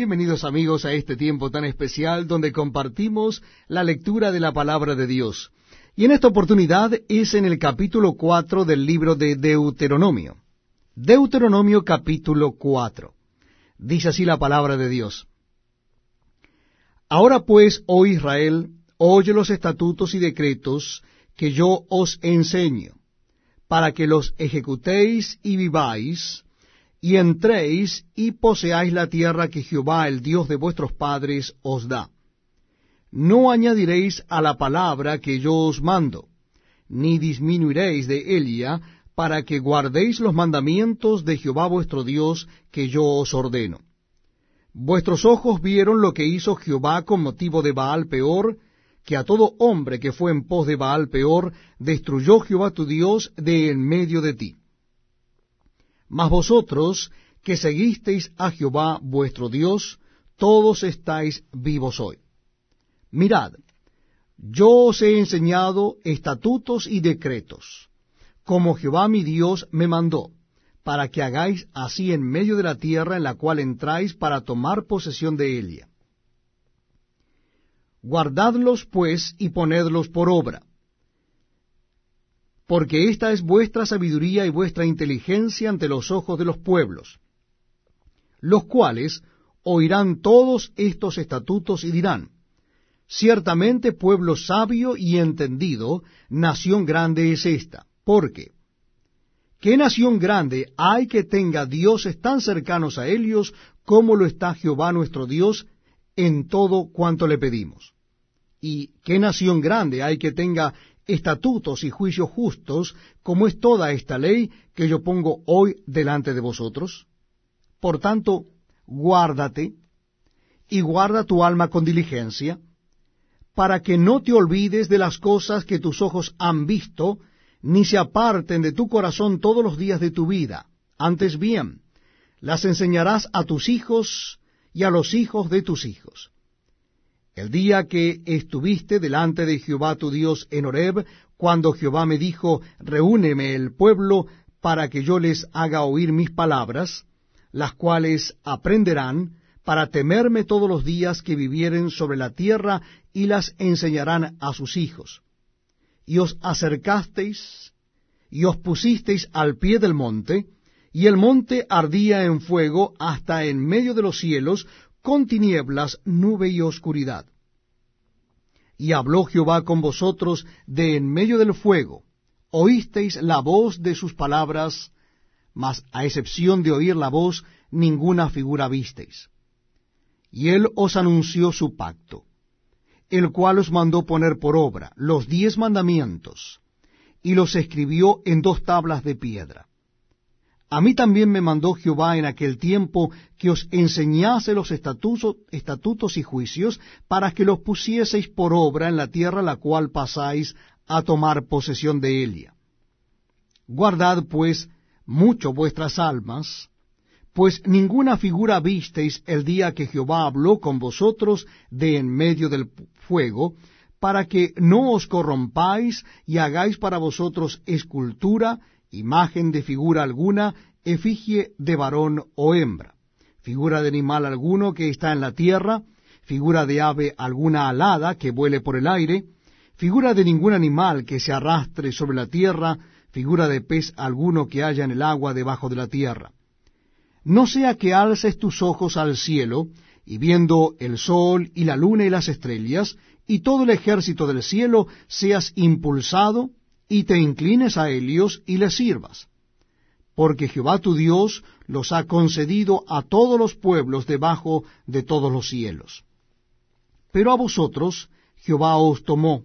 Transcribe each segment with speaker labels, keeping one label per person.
Speaker 1: Bienvenidos amigos a este tiempo tan especial donde compartimos la lectura de la palabra de Dios. Y en esta oportunidad es en el capítulo 4 del libro de Deuteronomio. Deuteronomio capítulo 4. Dice así la palabra de Dios. Ahora pues, oh Israel, oye los estatutos y decretos que yo os enseño, para que los ejecutéis y viváis, y entréis y poseáis la tierra que Jehová, el Dios de vuestros padres, os da. No añadiréis a la palabra que yo os mando, ni disminuiréis de ella, para que guardéis los mandamientos de Jehová vuestro Dios que yo os ordeno. Vuestros ojos vieron lo que hizo Jehová con motivo de Baal peor, que a todo hombre que fue en pos de Baal peor, destruyó Jehová tu Dios de en medio de ti. Mas vosotros, que seguisteis a Jehová vuestro Dios, todos estáis vivos hoy. Mirad, yo os he enseñado estatutos y decretos, como Jehová mi Dios me mandó, para que hagáis así en medio de la tierra en la cual entráis para tomar posesión de ella. Guardadlos pues y ponedlos por obra porque esta es vuestra sabiduría y vuestra inteligencia ante los ojos de los pueblos, los cuales oirán todos estos estatutos y dirán, ciertamente pueblo sabio y entendido, nación grande es esta, porque ¿qué nación grande hay que tenga dioses tan cercanos a ellos como lo está Jehová nuestro Dios en todo cuanto le pedimos? ¿Y qué nación grande hay que tenga estatutos y juicios justos, como es toda esta ley que yo pongo hoy delante de vosotros? Por tanto, guárdate y guarda tu alma con diligencia, para que no te olvides de las cosas que tus ojos han visto, ni se aparten de tu corazón todos los días de tu vida. Antes bien, las enseñarás a tus hijos y a los hijos de tus hijos el día que estuviste delante de Jehová tu Dios en Horeb, cuando Jehová me dijo, reúneme el pueblo para que yo les haga oír mis palabras, las cuales aprenderán para temerme todos los días que vivieren sobre la tierra y las enseñarán a sus hijos. Y os acercasteis y os pusisteis al pie del monte, y el monte ardía en fuego hasta en medio de los cielos, con tinieblas, nube y oscuridad. Y habló Jehová con vosotros de en medio del fuego. Oísteis la voz de sus palabras, mas a excepción de oír la voz, ninguna figura visteis. Y él os anunció su pacto, el cual os mandó poner por obra los diez mandamientos, y los escribió en dos tablas de piedra a mí también me mandó Jehová en aquel tiempo que os enseñase los estatutos, estatutos y juicios para que los pusieseis por obra en la tierra la cual pasáis a tomar posesión de ella. Guardad pues mucho vuestras almas, pues ninguna figura visteis el día que Jehová habló con vosotros de en medio del fuego, para que no os corrompáis y hagáis para vosotros escultura imagen de figura alguna, efigie de varón o hembra, figura de animal alguno que está en la tierra, figura de ave alguna alada que vuele por el aire, figura de ningún animal que se arrastre sobre la tierra, figura de pez alguno que haya en el agua debajo de la tierra. No sea que alces tus ojos al cielo, y viendo el sol y la luna y las estrellas, y todo el ejército del cielo, seas impulsado y te inclines a ellos y les sirvas. Porque Jehová tu Dios los ha concedido a todos los pueblos debajo de todos los cielos. Pero a vosotros Jehová os tomó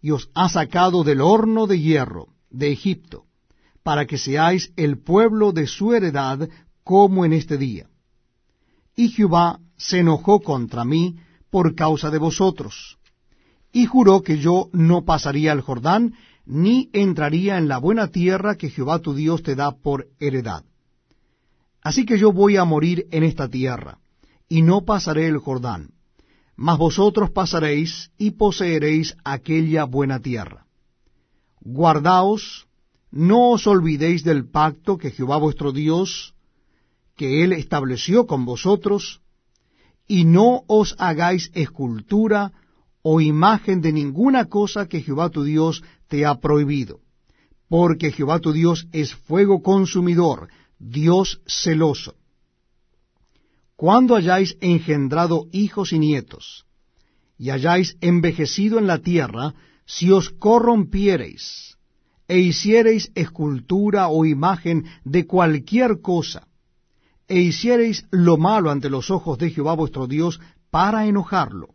Speaker 1: y os ha sacado del horno de hierro de Egipto, para que seáis el pueblo de su heredad como en este día. Y Jehová se enojó contra mí por causa de vosotros, y juró que yo no pasaría el Jordán, ni entraría en la buena tierra que Jehová tu Dios te da por heredad. Así que yo voy a morir en esta tierra, y no pasaré el Jordán, mas vosotros pasaréis y poseeréis aquella buena tierra. Guardaos, no os olvidéis del pacto que Jehová vuestro Dios, que él estableció con vosotros, y no os hagáis escultura o imagen de ninguna cosa que Jehová tu Dios te ha prohibido, porque Jehová tu Dios es fuego consumidor, Dios celoso. Cuando hayáis engendrado hijos y nietos, y hayáis envejecido en la tierra, si os corrompiereis, e hiciereis escultura o imagen de cualquier cosa, e hiciereis lo malo ante los ojos de Jehová vuestro Dios para enojarlo,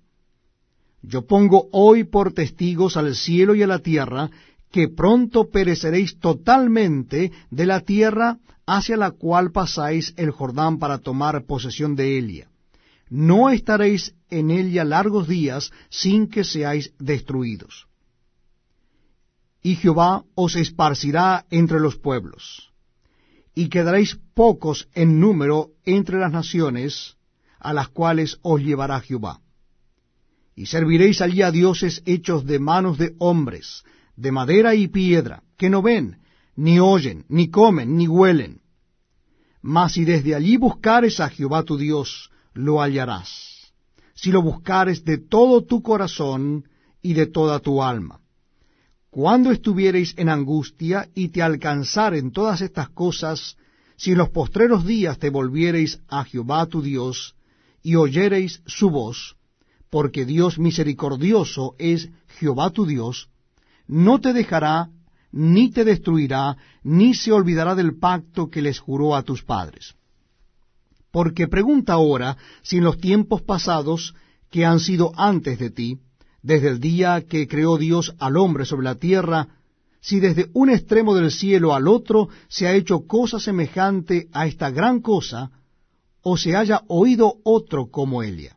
Speaker 1: yo pongo hoy por testigos al cielo y a la tierra, que pronto pereceréis totalmente de la tierra hacia la cual pasáis el Jordán para tomar posesión de ella. No estaréis en ella largos días sin que seáis destruidos. Y Jehová os esparcirá entre los pueblos, y quedaréis pocos en número entre las naciones a las cuales os llevará Jehová y serviréis allí a dioses hechos de manos de hombres, de madera y piedra, que no ven, ni oyen, ni comen, ni huelen. Mas si desde allí buscares a Jehová tu Dios, lo hallarás, si lo buscares de todo tu corazón y de toda tu alma. Cuando estuviereis en angustia y te alcanzaren todas estas cosas, si en los postreros días te volviereis a Jehová tu Dios, y oyereis su voz, porque Dios misericordioso es Jehová tu Dios, no te dejará, ni te destruirá, ni se olvidará del pacto que les juró a tus padres. Porque pregunta ahora si en los tiempos pasados que han sido antes de ti, desde el día que creó Dios al hombre sobre la tierra, si desde un extremo del cielo al otro se ha hecho cosa semejante a esta gran cosa, o se haya oído otro como ella.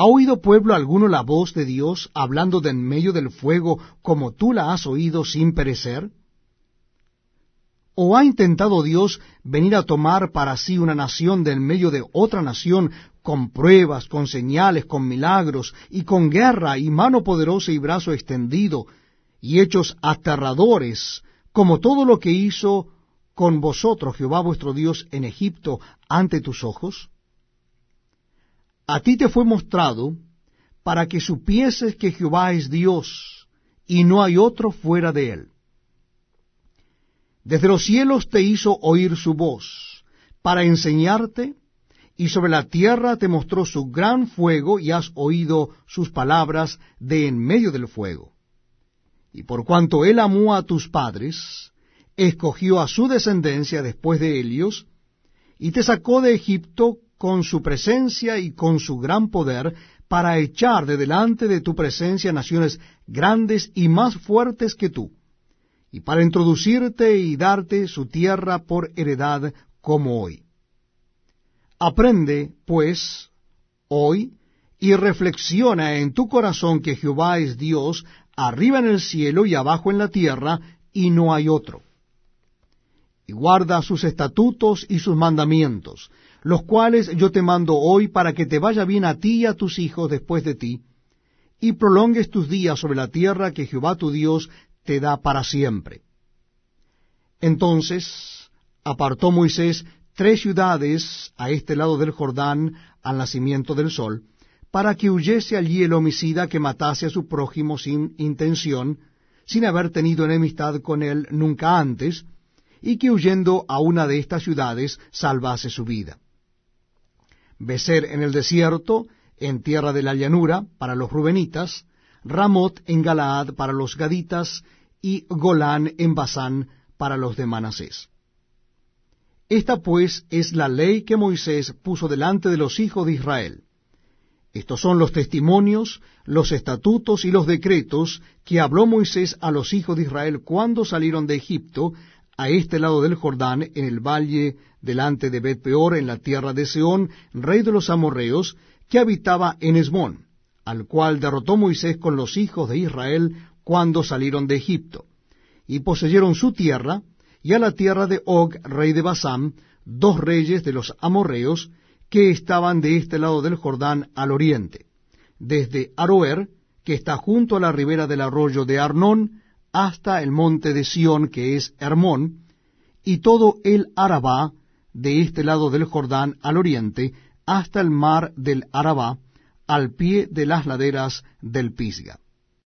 Speaker 1: ¿Ha oído pueblo alguno la voz de Dios hablando de en medio del fuego como tú la has oído sin perecer? ¿O ha intentado Dios venir a tomar para sí una nación de en medio de otra nación con pruebas, con señales, con milagros, y con guerra y mano poderosa y brazo extendido, y hechos aterradores, como todo lo que hizo con vosotros Jehová vuestro Dios en Egipto ante tus ojos? A ti te fue mostrado para que supieses que Jehová es Dios y no hay otro fuera de él. Desde los cielos te hizo oír su voz para enseñarte y sobre la tierra te mostró su gran fuego y has oído sus palabras de en medio del fuego. Y por cuanto él amó a tus padres, escogió a su descendencia después de ellos, y te sacó de Egipto con su presencia y con su gran poder, para echar de delante de tu presencia naciones grandes y más fuertes que tú, y para introducirte y darte su tierra por heredad como hoy. Aprende, pues, hoy, y reflexiona en tu corazón que Jehová es Dios, arriba en el cielo y abajo en la tierra, y no hay otro. Y guarda sus estatutos y sus mandamientos, los cuales yo te mando hoy para que te vaya bien a ti y a tus hijos después de ti, y prolongues tus días sobre la tierra que Jehová tu Dios te da para siempre. Entonces apartó Moisés tres ciudades a este lado del Jordán al nacimiento del sol, para que huyese allí el homicida que matase a su prójimo sin intención, sin haber tenido enemistad con él nunca antes, y que huyendo a una de estas ciudades salvase su vida. Becer en el desierto, en tierra de la llanura, para los rubenitas, Ramot en Galaad para los gaditas, y Golán en Basán para los de Manasés. Esta pues es la ley que Moisés puso delante de los hijos de Israel. Estos son los testimonios, los estatutos y los decretos que habló Moisés a los hijos de Israel cuando salieron de Egipto, a este lado del Jordán, en el valle delante de Bet-peor, en la tierra de Seón, rey de los amorreos, que habitaba en Esmón, al cual derrotó Moisés con los hijos de Israel cuando salieron de Egipto, y poseyeron su tierra, y a la tierra de Og, rey de Basán, dos reyes de los amorreos, que estaban de este lado del Jordán al oriente, desde Aroer, que está junto a la ribera del arroyo de Arnón, hasta el monte de Sión, que es Hermón, y todo el Arabá, de este lado del Jordán al oriente, hasta el mar del Arabá, al pie de las laderas del Pisga.